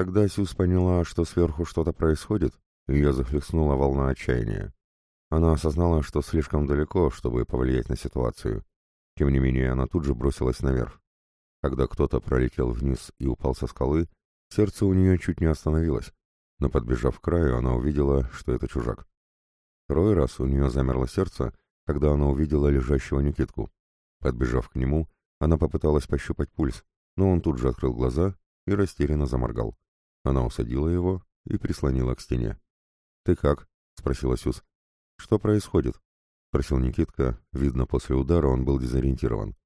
Когда Сюз поняла, что сверху что-то происходит, ее захлестнула волна отчаяния. Она осознала, что слишком далеко, чтобы повлиять на ситуацию. Тем не менее, она тут же бросилась наверх. Когда кто-то пролетел вниз и упал со скалы, сердце у нее чуть не остановилось, но подбежав к краю, она увидела, что это чужак. Второй раз у нее замерло сердце, когда она увидела лежащего Никитку. Подбежав к нему, она попыталась пощупать пульс, но он тут же открыл глаза и растерянно заморгал. Она усадила его и прислонила к стене. «Ты как?» — спросила Сюз. «Что происходит?» — спросил Никитка. Видно, после удара он был дезориентирован.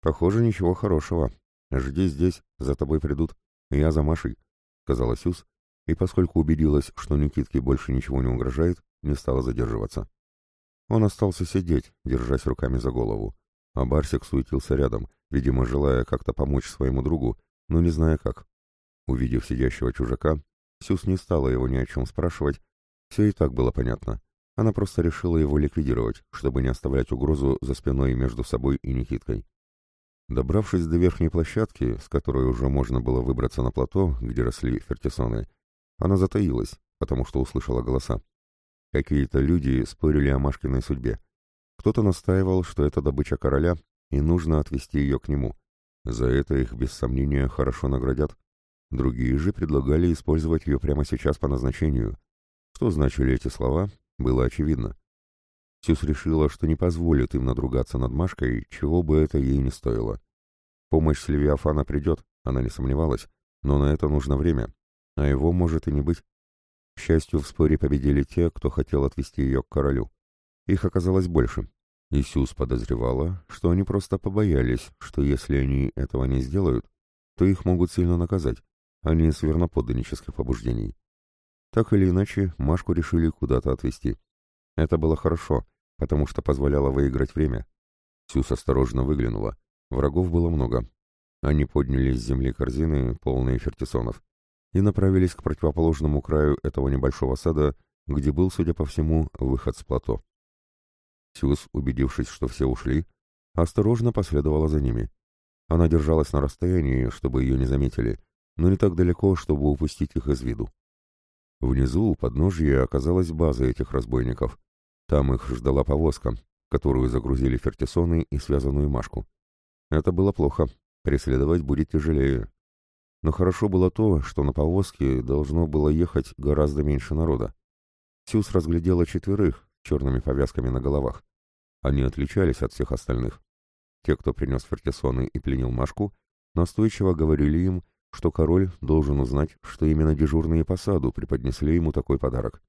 «Похоже, ничего хорошего. Жди здесь, за тобой придут. Я за Машей», — сказала Сюз, и поскольку убедилась, что Никитке больше ничего не угрожает, не стала задерживаться. Он остался сидеть, держась руками за голову, а Барсик суетился рядом, видимо, желая как-то помочь своему другу, но не зная как. Увидев сидящего чужака, Сюз не стала его ни о чем спрашивать, все и так было понятно. Она просто решила его ликвидировать, чтобы не оставлять угрозу за спиной между собой и Никиткой. Добравшись до верхней площадки, с которой уже можно было выбраться на плато, где росли фертисоны, она затаилась, потому что услышала голоса. Какие-то люди спорили о Машкиной судьбе. Кто-то настаивал, что это добыча короля, и нужно отвести ее к нему. За это их, без сомнения, хорошо наградят. Другие же предлагали использовать ее прямо сейчас по назначению. Что значили эти слова, было очевидно. Сюз решила, что не позволит им надругаться над Машкой, чего бы это ей не стоило. Помощь с Левиафана придет, она не сомневалась, но на это нужно время, а его может и не быть. К счастью, в споре победили те, кто хотел отвести ее к королю. Их оказалось больше, и Сюз подозревала, что они просто побоялись, что если они этого не сделают, то их могут сильно наказать, а не с верноподданнических побуждений. Так или иначе, Машку решили куда-то отвезти. Это было хорошо, потому что позволяло выиграть время. Сюз осторожно выглянула. Врагов было много. Они подняли с земли корзины, полные фертисонов, и направились к противоположному краю этого небольшого сада, где был, судя по всему, выход с плато. Сюз, убедившись, что все ушли, осторожно последовала за ними. Она держалась на расстоянии, чтобы ее не заметили, но не так далеко, чтобы упустить их из виду. Внизу, у подножья, оказалась база этих разбойников. Там их ждала повозка, которую загрузили фертисоны и связанную Машку. Это было плохо, преследовать будет тяжелее. Но хорошо было то, что на повозке должно было ехать гораздо меньше народа. Сюз разглядела четверых с черными повязками на головах. Они отличались от всех остальных. Те, кто принес фертисоны и пленил Машку, настойчиво говорили им, что король должен узнать, что именно дежурные по саду преподнесли ему такой подарок.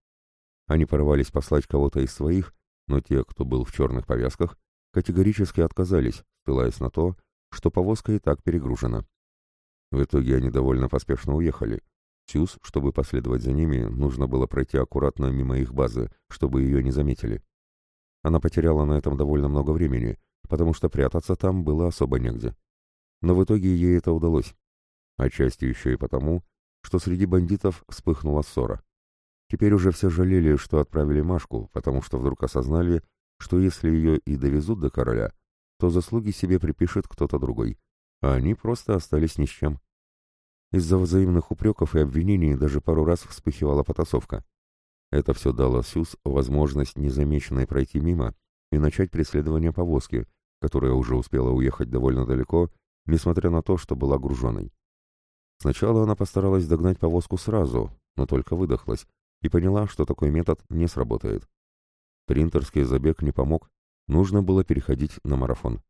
Они порывались послать кого-то из своих, но те, кто был в черных повязках, категорически отказались, ссылаясь на то, что повозка и так перегружена. В итоге они довольно поспешно уехали. Сюз, чтобы последовать за ними, нужно было пройти аккуратно мимо их базы, чтобы ее не заметили. Она потеряла на этом довольно много времени, потому что прятаться там было особо негде. Но в итоге ей это удалось, Отчасти еще и потому, что среди бандитов вспыхнула ссора. Теперь уже все жалели, что отправили Машку, потому что вдруг осознали, что если ее и довезут до короля, то заслуги себе припишет кто-то другой, а они просто остались ни с чем. Из-за взаимных упреков и обвинений даже пару раз вспыхивала потасовка. Это все дало Сюз возможность незамеченной пройти мимо и начать преследование повозки, которая уже успела уехать довольно далеко, несмотря на то, что была груженной. Сначала она постаралась догнать повозку сразу, но только выдохлась и поняла, что такой метод не сработает. Принтерский забег не помог, нужно было переходить на марафон.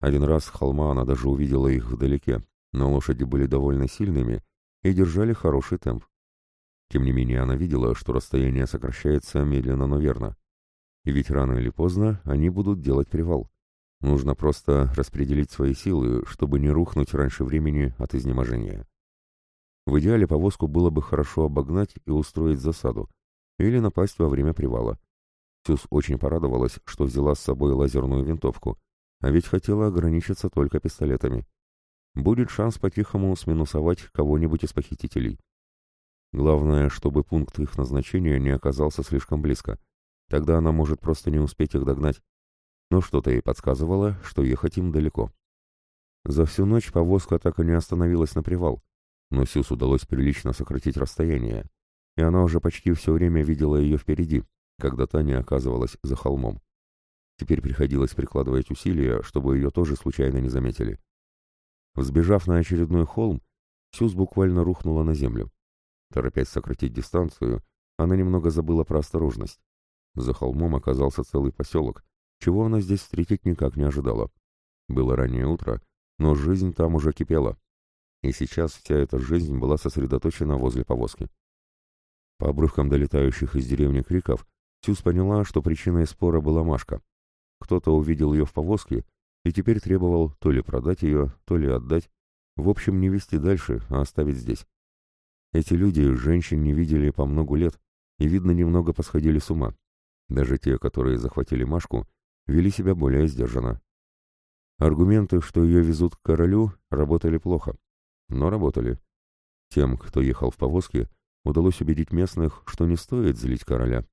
Один раз с холма она даже увидела их вдалеке, но лошади были довольно сильными и держали хороший темп. Тем не менее она видела, что расстояние сокращается медленно, но верно. И ведь рано или поздно они будут делать привал. Нужно просто распределить свои силы, чтобы не рухнуть раньше времени от изнеможения. В идеале повозку было бы хорошо обогнать и устроить засаду, или напасть во время привала. Сюз очень порадовалась, что взяла с собой лазерную винтовку, а ведь хотела ограничиться только пистолетами. Будет шанс по-тихому сминусовать кого-нибудь из похитителей. Главное, чтобы пункт их назначения не оказался слишком близко. Тогда она может просто не успеть их догнать но что-то ей подсказывало, что ехать им далеко. За всю ночь повозка так и не остановилась на привал, но Сюз удалось прилично сократить расстояние, и она уже почти все время видела ее впереди, когда та не оказывалась за холмом. Теперь приходилось прикладывать усилия, чтобы ее тоже случайно не заметили. Взбежав на очередной холм, Сюз буквально рухнула на землю. Торопясь сократить дистанцию, она немного забыла про осторожность. За холмом оказался целый поселок, чего она здесь встретить никак не ожидала. Было раннее утро, но жизнь там уже кипела. И сейчас вся эта жизнь была сосредоточена возле повозки. По обрывкам долетающих из деревни криков, Сюз поняла, что причиной спора была Машка. Кто-то увидел ее в повозке и теперь требовал то ли продать ее, то ли отдать, в общем, не везти дальше, а оставить здесь. Эти люди женщин не видели по многу лет и, видно, немного посходили с ума. Даже те, которые захватили Машку, вели себя более сдержанно. Аргументы, что ее везут к королю, работали плохо. Но работали. Тем, кто ехал в повозке, удалось убедить местных, что не стоит злить короля.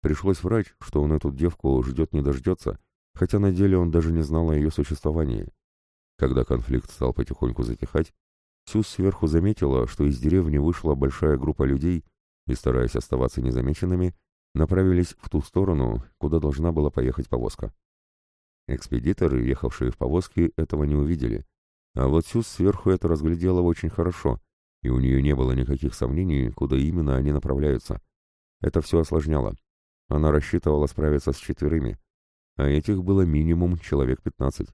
Пришлось врать, что он эту девку ждет не дождется, хотя на деле он даже не знал о ее существовании. Когда конфликт стал потихоньку затихать, Сюз сверху заметила, что из деревни вышла большая группа людей и, стараясь оставаться незамеченными, направились в ту сторону, куда должна была поехать повозка. Экспедиторы, ехавшие в повозке, этого не увидели, а вот Сюз сверху это разглядела очень хорошо, и у нее не было никаких сомнений, куда именно они направляются. Это все осложняло. Она рассчитывала справиться с четверыми, а этих было минимум человек пятнадцать.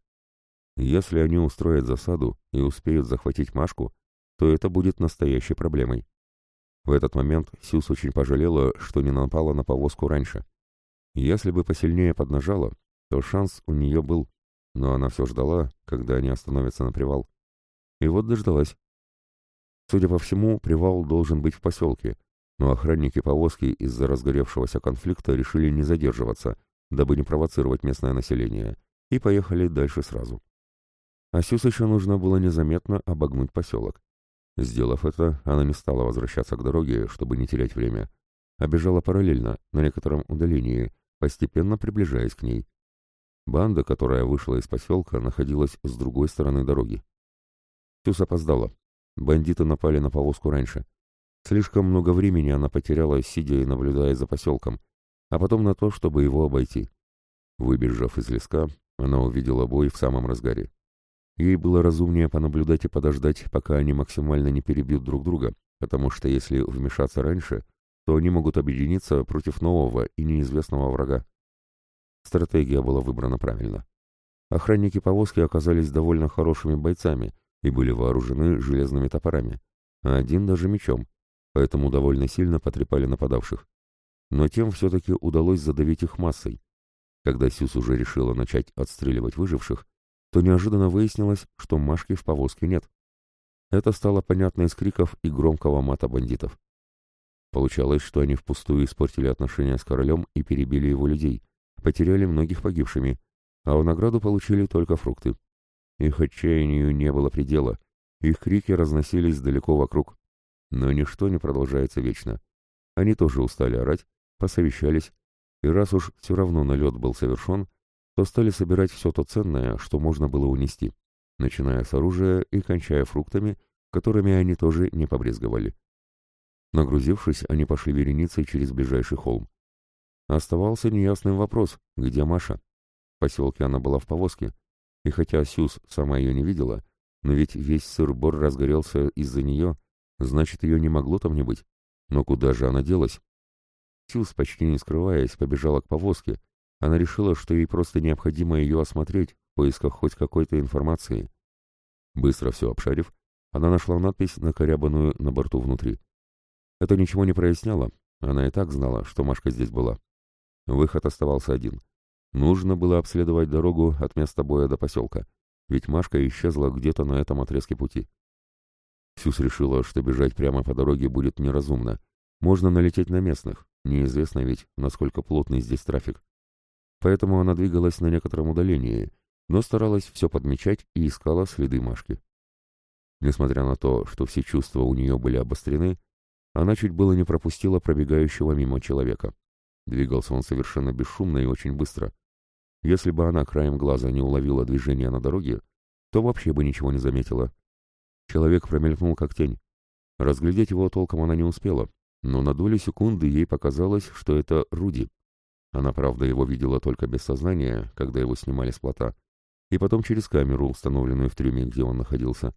Если они устроят засаду и успеют захватить Машку, то это будет настоящей проблемой. В этот момент Сюз очень пожалела, что не напала на повозку раньше. Если бы посильнее поднажала, то шанс у нее был, но она все ждала, когда они остановятся на привал. И вот дождалась. Судя по всему, привал должен быть в поселке, но охранники повозки из-за разгоревшегося конфликта решили не задерживаться, дабы не провоцировать местное население, и поехали дальше сразу. Асюс еще нужно было незаметно обогнуть поселок. Сделав это, она не стала возвращаться к дороге, чтобы не терять время, а бежала параллельно, на некотором удалении, постепенно приближаясь к ней. Банда, которая вышла из поселка, находилась с другой стороны дороги. Сюс опоздала. Бандиты напали на повозку раньше. Слишком много времени она потеряла, сидя и наблюдая за поселком, а потом на то, чтобы его обойти. Выбежав из леска, она увидела бой в самом разгаре. Ей было разумнее понаблюдать и подождать, пока они максимально не перебьют друг друга, потому что если вмешаться раньше, то они могут объединиться против нового и неизвестного врага. Стратегия была выбрана правильно. Охранники повозки оказались довольно хорошими бойцами и были вооружены железными топорами, а один даже мечом, поэтому довольно сильно потрепали нападавших. Но тем все-таки удалось задавить их массой. Когда Сюс уже решила начать отстреливать выживших, то неожиданно выяснилось, что Машки в повозке нет. Это стало понятно из криков и громкого мата бандитов. Получалось, что они впустую испортили отношения с королем и перебили его людей, потеряли многих погибшими, а в награду получили только фрукты. Их отчаянию не было предела, их крики разносились далеко вокруг. Но ничто не продолжается вечно. Они тоже устали орать, посовещались, и раз уж все равно налет был совершен, то стали собирать все то ценное, что можно было унести, начиная с оружия и кончая фруктами, которыми они тоже не побрезговали. Нагрузившись, они пошли вереницей через ближайший холм. Оставался неясным вопрос, где Маша. В поселке она была в повозке, и хотя Сюз сама ее не видела, но ведь весь сыр-бор разгорелся из-за нее, значит, ее не могло там не быть. Но куда же она делась? Сюз, почти не скрываясь, побежала к повозке, она решила, что ей просто необходимо ее осмотреть в поисках хоть какой-то информации. Быстро все обшарив, она нашла надпись, накорябанную на борту внутри. Это ничего не проясняло, она и так знала, что Машка здесь была. Выход оставался один. Нужно было обследовать дорогу от места боя до поселка, ведь Машка исчезла где-то на этом отрезке пути. Сюс решила, что бежать прямо по дороге будет неразумно. Можно налететь на местных, неизвестно ведь, насколько плотный здесь трафик поэтому она двигалась на некотором удалении, но старалась все подмечать и искала следы Машки. Несмотря на то, что все чувства у нее были обострены, она чуть было не пропустила пробегающего мимо человека. Двигался он совершенно бесшумно и очень быстро. Если бы она краем глаза не уловила движение на дороге, то вообще бы ничего не заметила. Человек промелькнул как тень, Разглядеть его толком она не успела, но на долю секунды ей показалось, что это Руди. Она, правда, его видела только без сознания, когда его снимали с плота, и потом через камеру, установленную в трюме, где он находился.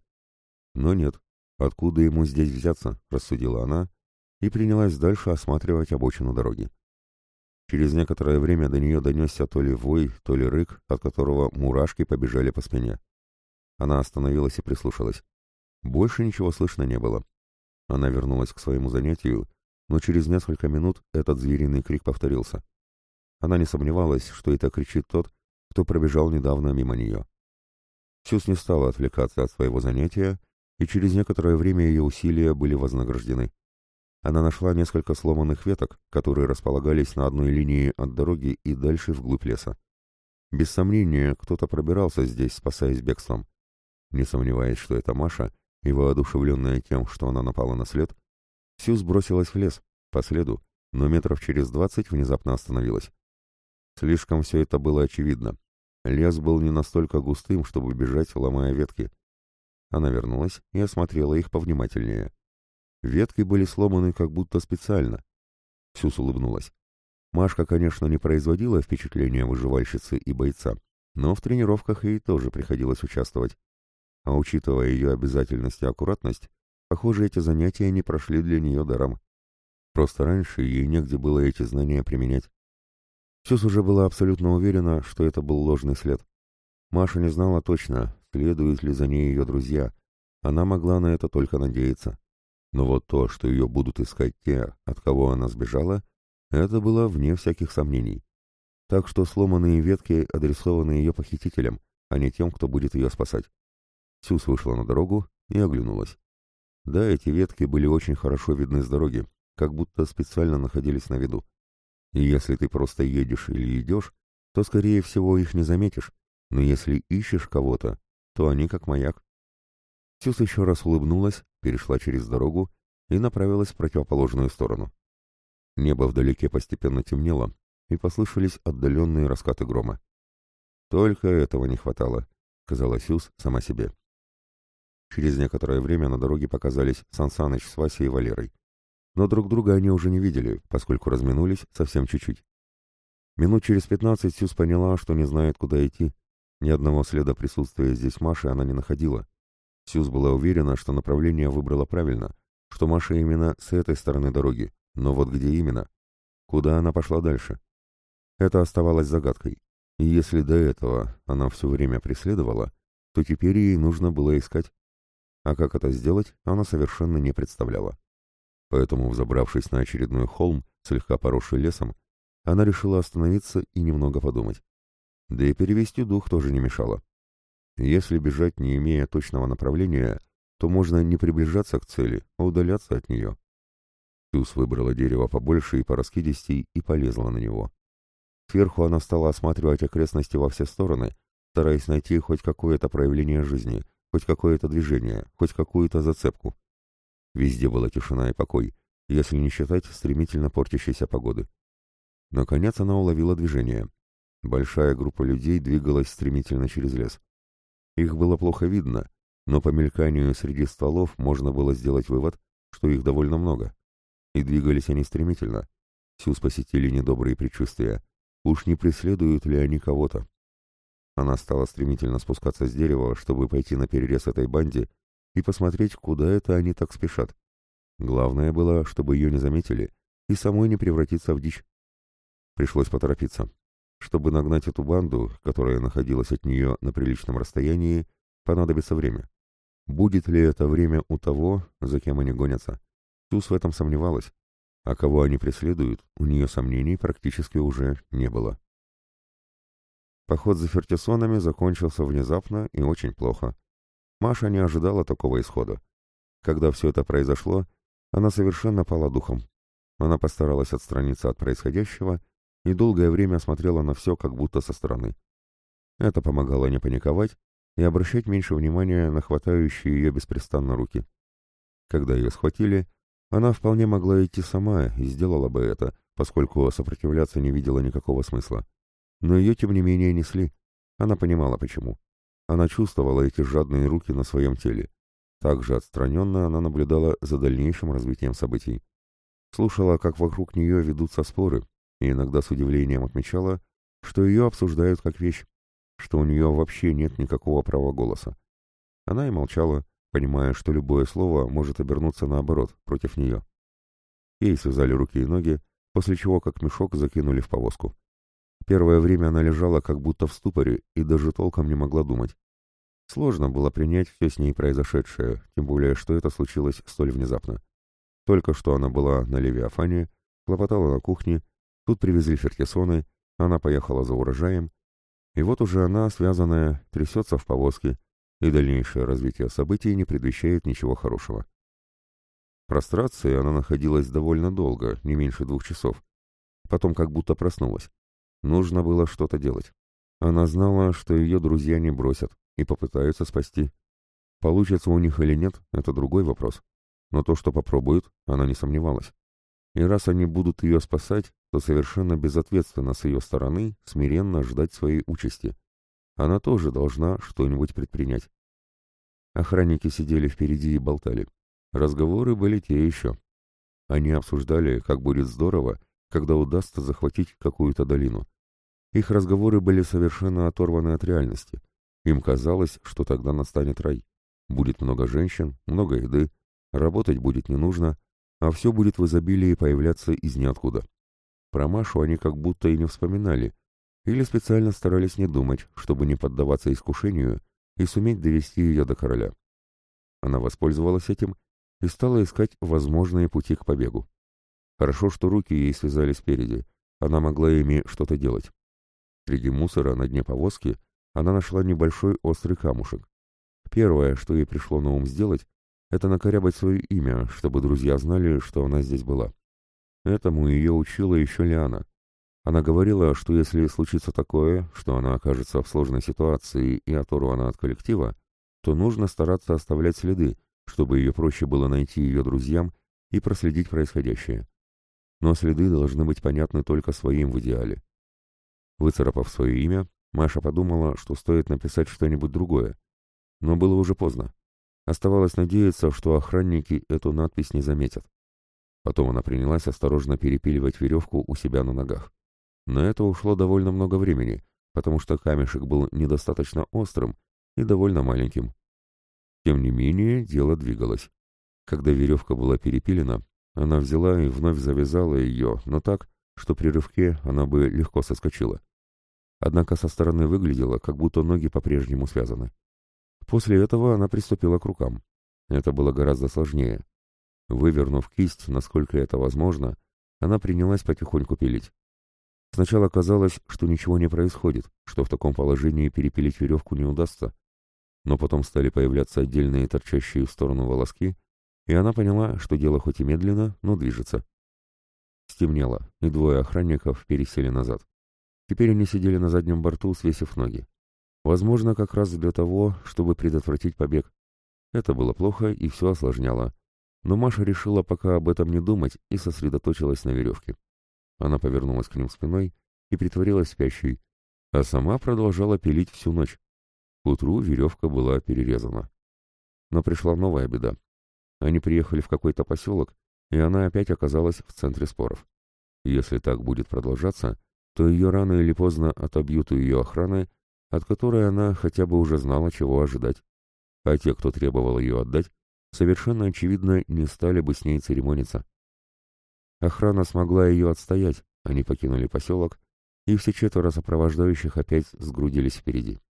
Но нет, откуда ему здесь взяться, рассудила она, и принялась дальше осматривать обочину дороги. Через некоторое время до нее донесся то ли вой, то ли рык, от которого мурашки побежали по спине. Она остановилась и прислушалась. Больше ничего слышно не было. Она вернулась к своему занятию, но через несколько минут этот звериный крик повторился. Она не сомневалась, что это кричит тот, кто пробежал недавно мимо нее. Сюз не стала отвлекаться от своего занятия, и через некоторое время ее усилия были вознаграждены. Она нашла несколько сломанных веток, которые располагались на одной линии от дороги и дальше вглубь леса. Без сомнения, кто-то пробирался здесь, спасаясь бегством. Не сомневаясь, что это Маша, и воодушевленная тем, что она напала на след, Сюз бросилась в лес, по следу, но метров через двадцать внезапно остановилась. Слишком все это было очевидно. Лес был не настолько густым, чтобы бежать, ломая ветки. Она вернулась и осмотрела их повнимательнее. Ветки были сломаны как будто специально. Сюз улыбнулась. Машка, конечно, не производила впечатления выживальщицы и бойца, но в тренировках ей тоже приходилось участвовать. А учитывая ее обязательность и аккуратность, похоже, эти занятия не прошли для нее даром. Просто раньше ей негде было эти знания применять. Сюз уже была абсолютно уверена, что это был ложный след. Маша не знала точно, следуют ли за ней ее друзья. Она могла на это только надеяться. Но вот то, что ее будут искать те, от кого она сбежала, это было вне всяких сомнений. Так что сломанные ветки адресованы ее похитителям, а не тем, кто будет ее спасать. Сюз вышла на дорогу и оглянулась. Да, эти ветки были очень хорошо видны с дороги, как будто специально находились на виду. И если ты просто едешь или идешь, то, скорее всего, их не заметишь, но если ищешь кого-то, то они как маяк. Сюз еще раз улыбнулась, перешла через дорогу и направилась в противоположную сторону. Небо вдалеке постепенно темнело, и послышались отдаленные раскаты грома. «Только этого не хватало», — сказала Сюз сама себе. Через некоторое время на дороге показались Сансаныч с Васей и Валерой но друг друга они уже не видели, поскольку разминулись совсем чуть-чуть. Минут через пятнадцать Сюз поняла, что не знает, куда идти. Ни одного следа присутствия здесь Маши она не находила. Сюз была уверена, что направление выбрала правильно, что Маша именно с этой стороны дороги, но вот где именно? Куда она пошла дальше? Это оставалось загадкой. И если до этого она все время преследовала, то теперь ей нужно было искать. А как это сделать, она совершенно не представляла. Поэтому, взобравшись на очередной холм, слегка поросший лесом, она решила остановиться и немного подумать. Да и перевести дух тоже не мешало. Если бежать, не имея точного направления, то можно не приближаться к цели, а удаляться от нее. Тюс выбрала дерево побольше и пораскидистей и полезла на него. Сверху она стала осматривать окрестности во все стороны, стараясь найти хоть какое-то проявление жизни, хоть какое-то движение, хоть какую-то зацепку. Везде была тишина и покой, если не считать стремительно портящейся погоды. Наконец она уловила движение. Большая группа людей двигалась стремительно через лес. Их было плохо видно, но по мельканию среди стволов можно было сделать вывод, что их довольно много. И двигались они стремительно. Сюз посетили недобрые предчувствия. Уж не преследуют ли они кого-то? Она стала стремительно спускаться с дерева, чтобы пойти на перерез этой банде и посмотреть, куда это они так спешат. Главное было, чтобы ее не заметили и самой не превратиться в дичь. Пришлось поторопиться. Чтобы нагнать эту банду, которая находилась от нее на приличном расстоянии, понадобится время. Будет ли это время у того, за кем они гонятся? Туз в этом сомневалась, а кого они преследуют, у нее сомнений практически уже не было. Поход за фертисонами закончился внезапно и очень плохо. Маша не ожидала такого исхода. Когда все это произошло, она совершенно пала духом. Она постаралась отстраниться от происходящего и долгое время смотрела на все, как будто со стороны. Это помогало не паниковать и обращать меньше внимания на хватающие ее беспрестанно руки. Когда ее схватили, она вполне могла идти сама и сделала бы это, поскольку сопротивляться не видела никакого смысла. Но ее, тем не менее, несли. Она понимала, почему. Она чувствовала эти жадные руки на своем теле. Также отстраненно она наблюдала за дальнейшим развитием событий. Слушала, как вокруг нее ведутся споры, и иногда с удивлением отмечала, что ее обсуждают как вещь, что у нее вообще нет никакого права голоса. Она и молчала, понимая, что любое слово может обернуться наоборот, против нее. Ей связали руки и ноги, после чего как мешок закинули в повозку. Первое время она лежала как будто в ступоре и даже толком не могла думать. Сложно было принять все с ней произошедшее, тем более, что это случилось столь внезапно. Только что она была на Левиафане, хлопотала на кухне, тут привезли фертисоны, она поехала за урожаем, и вот уже она, связанная, трясется в повозке, и дальнейшее развитие событий не предвещает ничего хорошего. В прострации она находилась довольно долго, не меньше двух часов. Потом как будто проснулась. Нужно было что-то делать. Она знала, что ее друзья не бросят и попытаются спасти. Получится у них или нет, это другой вопрос. Но то, что попробуют, она не сомневалась. И раз они будут ее спасать, то совершенно безответственно с ее стороны смиренно ждать своей участи. Она тоже должна что-нибудь предпринять. Охранники сидели впереди и болтали. Разговоры были те еще. Они обсуждали, как будет здорово, когда удастся захватить какую-то долину. Их разговоры были совершенно оторваны от реальности. Им казалось, что тогда настанет рай. Будет много женщин, много еды, работать будет не нужно, а все будет в изобилии появляться из ниоткуда. Про Машу они как будто и не вспоминали, или специально старались не думать, чтобы не поддаваться искушению и суметь довести ее до короля. Она воспользовалась этим и стала искать возможные пути к побегу. Хорошо, что руки ей связали спереди, она могла ими что-то делать. Среди мусора на дне повозки она нашла небольшой острый камушек. Первое, что ей пришло на ум сделать, это накорябать свое имя, чтобы друзья знали, что она здесь была. Этому ее учила еще Лиана. Она говорила, что если случится такое, что она окажется в сложной ситуации и оторвана от коллектива, то нужно стараться оставлять следы, чтобы ее проще было найти ее друзьям и проследить происходящее. Но следы должны быть понятны только своим в идеале. Выцарапав свое имя, Маша подумала, что стоит написать что-нибудь другое. Но было уже поздно. Оставалось надеяться, что охранники эту надпись не заметят. Потом она принялась осторожно перепиливать веревку у себя на ногах. На это ушло довольно много времени, потому что камешек был недостаточно острым и довольно маленьким. Тем не менее, дело двигалось. Когда веревка была перепилена, она взяла и вновь завязала ее, но так, что при рывке она бы легко соскочила. Однако со стороны выглядело, как будто ноги по-прежнему связаны. После этого она приступила к рукам. Это было гораздо сложнее. Вывернув кисть, насколько это возможно, она принялась потихоньку пилить. Сначала казалось, что ничего не происходит, что в таком положении перепилить веревку не удастся. Но потом стали появляться отдельные торчащие в сторону волоски, и она поняла, что дело хоть и медленно, но движется. Стемнело, и двое охранников пересели назад. Теперь они сидели на заднем борту, свесив ноги. Возможно, как раз для того, чтобы предотвратить побег. Это было плохо и все осложняло. Но Маша решила пока об этом не думать и сосредоточилась на веревке. Она повернулась к ним спиной и притворилась спящей, а сама продолжала пилить всю ночь. К утру веревка была перерезана. Но пришла новая беда. Они приехали в какой-то поселок, и она опять оказалась в центре споров. Если так будет продолжаться, то ее рано или поздно отобьют у ее охраны, от которой она хотя бы уже знала, чего ожидать. А те, кто требовал ее отдать, совершенно очевидно не стали бы с ней церемониться. Охрана смогла ее отстоять, они покинули поселок, и все четверо сопровождающих опять сгрудились впереди.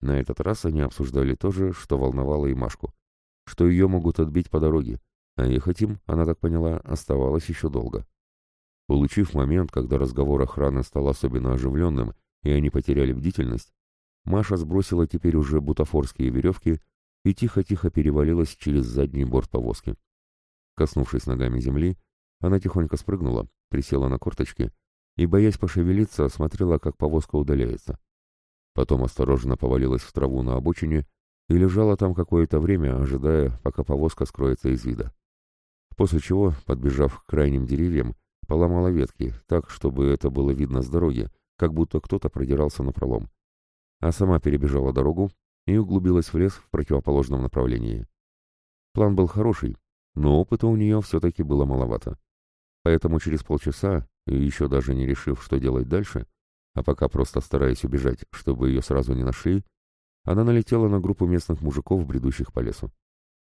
На этот раз они обсуждали то же, что волновало и Машку, что ее могут отбить по дороге, а ехать им, она так поняла, оставалось еще долго. Улучив момент, когда разговор охраны стал особенно оживленным, и они потеряли бдительность, Маша сбросила теперь уже бутафорские веревки и тихо-тихо перевалилась через задний борт повозки. Коснувшись ногами земли, она тихонько спрыгнула, присела на корточки и, боясь пошевелиться, смотрела, как повозка удаляется. Потом осторожно повалилась в траву на обочине и лежала там какое-то время, ожидая, пока повозка скроется из вида. После чего, подбежав к крайним деревьям, поломала ветки, так, чтобы это было видно с дороги, как будто кто-то продирался на пролом. А сама перебежала дорогу и углубилась в лес в противоположном направлении. План был хороший, но опыта у нее все-таки было маловато. Поэтому через полчаса, еще даже не решив, что делать дальше, а пока просто стараясь убежать, чтобы ее сразу не нашли, она налетела на группу местных мужиков, бредущих по лесу.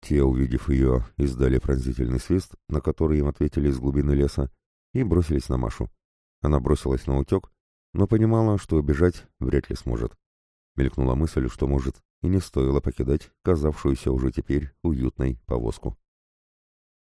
Те, увидев ее, издали пронзительный свист, на который им ответили из глубины леса, и бросились на Машу. Она бросилась на утек, но понимала, что убежать вряд ли сможет. Мелькнула мысль, что может, и не стоило покидать казавшуюся уже теперь уютной повозку.